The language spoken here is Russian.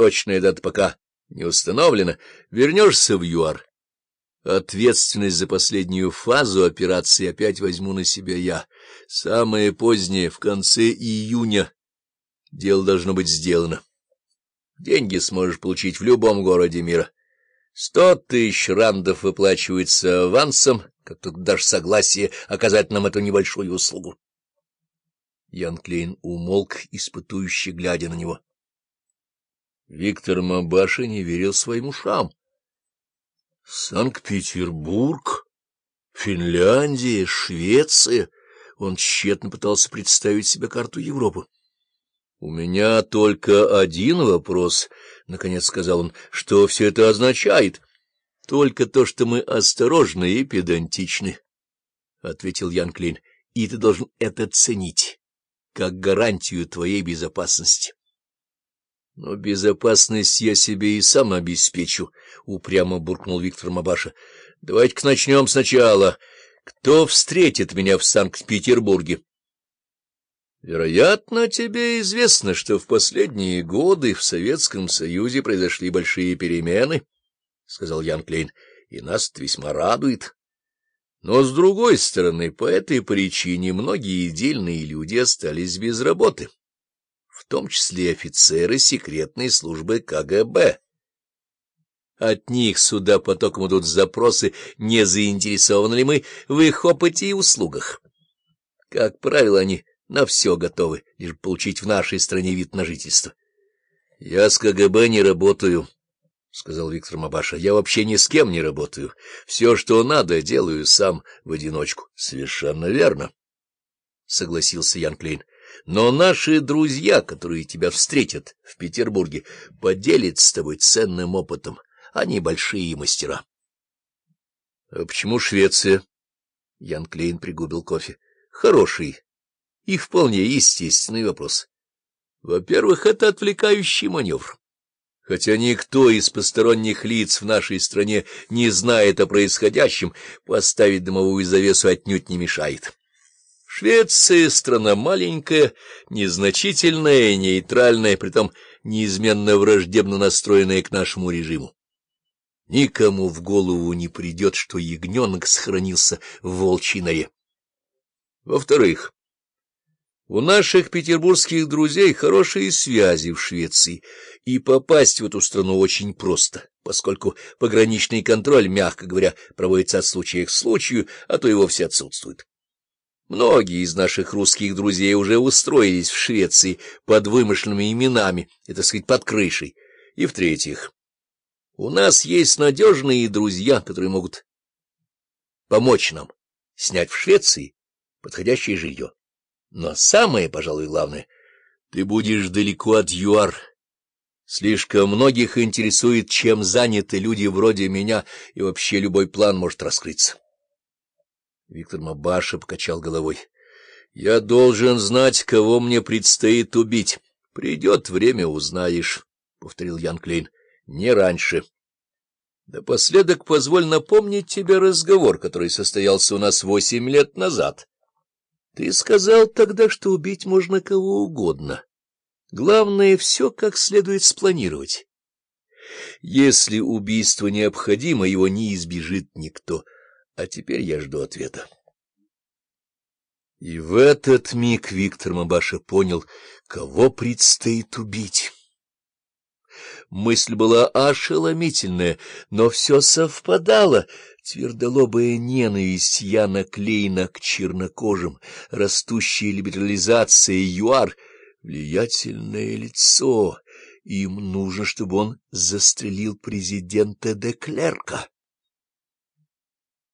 точная дата пока не установлена, вернешься в ЮАР. Ответственность за последнюю фазу операции опять возьму на себя я. Самое позднее, в конце июня, дело должно быть сделано. Деньги сможешь получить в любом городе мира. Сто тысяч рандов выплачивается авансом, как только дашь согласие оказать нам эту небольшую услугу. Ян Клейн умолк, испытующий, глядя на него. Виктор Мабаша не верил своим ушам. Санкт-Петербург, Финляндия, Швеция. Он тщетно пытался представить себе карту Европы. — У меня только один вопрос, — наконец сказал он, — что все это означает? — Только то, что мы осторожны и педантичны, — ответил Ян Клейн, — и ты должен это ценить, как гарантию твоей безопасности. — Но безопасность я себе и сам обеспечу, — упрямо буркнул Виктор Мабаша. — Давайте-ка начнем сначала. Кто встретит меня в Санкт-Петербурге? — Вероятно, тебе известно, что в последние годы в Советском Союзе произошли большие перемены, — сказал Ян Клейн, — и нас это весьма радует. Но, с другой стороны, по этой причине многие дельные люди остались без работы, том числе офицеры секретной службы КГБ. От них сюда потоком идут запросы, не заинтересованы ли мы в их опыте и услугах. Как правило, они на все готовы, лишь получить в нашей стране вид на жительство. — Я с КГБ не работаю, — сказал Виктор Мабаша. — Я вообще ни с кем не работаю. Все, что надо, делаю сам в одиночку. — Совершенно верно, — согласился Ян Клейн. — Но наши друзья, которые тебя встретят в Петербурге, поделятся с тобой ценным опытом. Они большие мастера. — А почему Швеция? Ян Клейн пригубил кофе. — Хороший и вполне естественный вопрос. Во-первых, это отвлекающий маневр. Хотя никто из посторонних лиц в нашей стране не знает о происходящем, поставить дымовую завесу отнюдь не мешает. Швеция — страна маленькая, незначительная, нейтральная, притом неизменно враждебно настроенная к нашему режиму. Никому в голову не придет, что ягненок сохранился в волчьей норе. Во-вторых, у наших петербургских друзей хорошие связи в Швеции, и попасть в эту страну очень просто, поскольку пограничный контроль, мягко говоря, проводится от случая к случаю, а то и вовсе отсутствует. Многие из наших русских друзей уже устроились в Швеции под вымышленными именами, и, так сказать, под крышей. И в-третьих, у нас есть надежные друзья, которые могут помочь нам снять в Швеции подходящее жилье. Но самое, пожалуй, главное, ты будешь далеко от ЮАР. Слишком многих интересует, чем заняты люди вроде меня, и вообще любой план может раскрыться. Виктор Мабаша покачал головой. — Я должен знать, кого мне предстоит убить. Придет время, узнаешь, — повторил Ян Клейн. — Не раньше. Напоследок позволь напомнить тебе разговор, который состоялся у нас восемь лет назад. Ты сказал тогда, что убить можно кого угодно. Главное, все как следует спланировать. Если убийство необходимо, его не избежит никто. А теперь я жду ответа. И в этот миг Виктор Мабаша понял, кого предстоит убить. Мысль была ошеломительная, но все совпадало — Твердолобая ненависть Яна Клейна к чернокожим, растущая либерализация ЮАР, влиятельное лицо. Им нужно, чтобы он застрелил президента Деклерка.